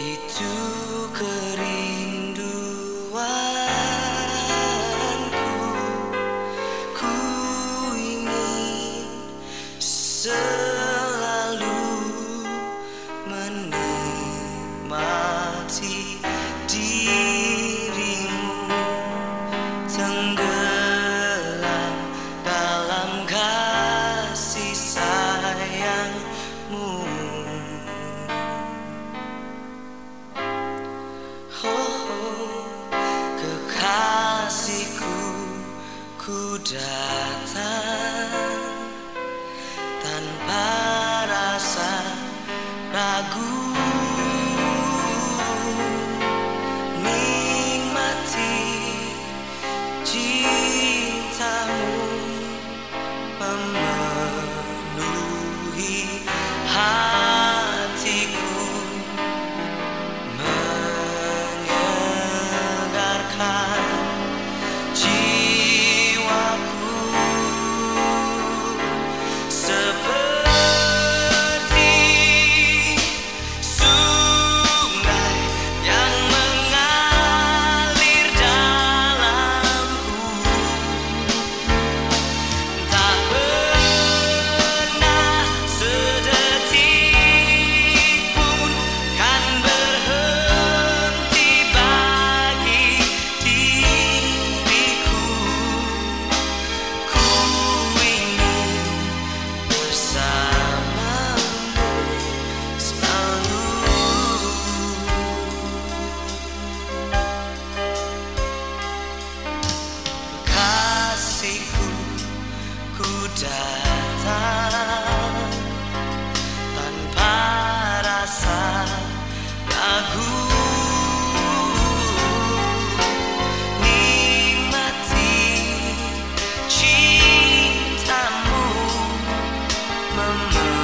Itu kerinduanku. Ku ingin selalu menikmati dirimu. kekasihku ku datang. Tanpa rasa ragu nikmati jiwa mama.